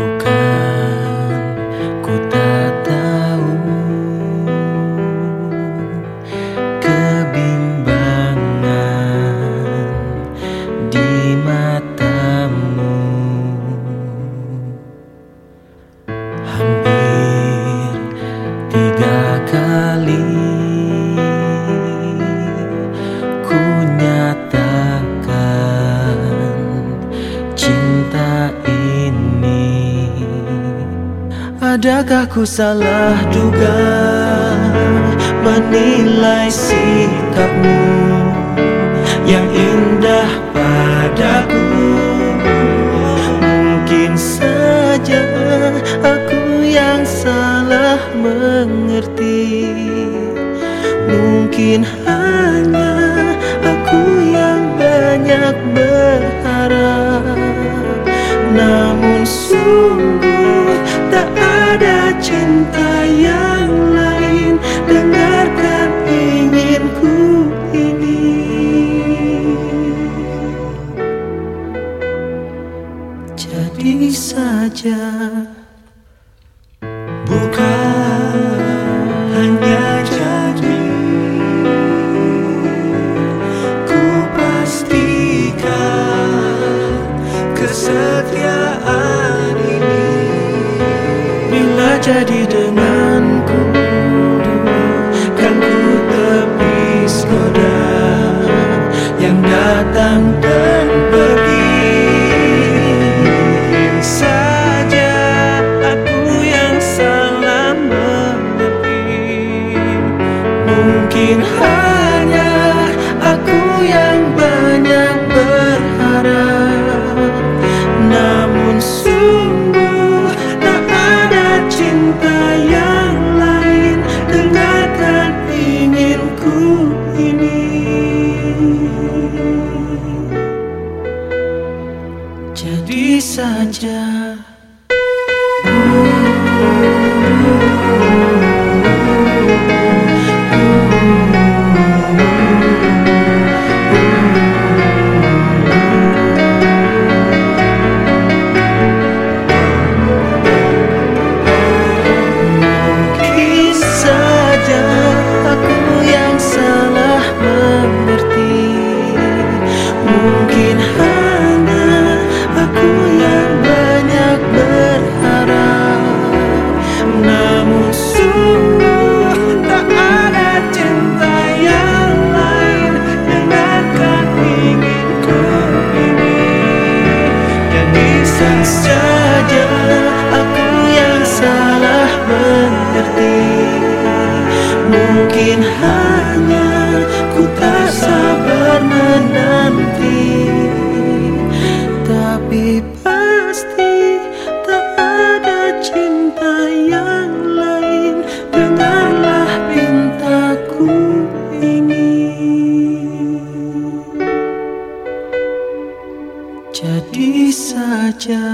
Bukan Adakah ku salah duga menilai sikapmu yang indah padaku? Mungkin saja aku yang salah mengerti. Mungkin hanya aku yang banyak berharap. Namun cinta Bila jadi denganku Kan ku tepis noda Yang datang dan pergi. Saja aku yang salah mengerti. Mungkin hanya aku yang banyak berharap inginku ini. Jadi saja Bosan saja aku yang salah mengerti. Mungkin hanya ku tak sabar menanti. Tapi jadi saja.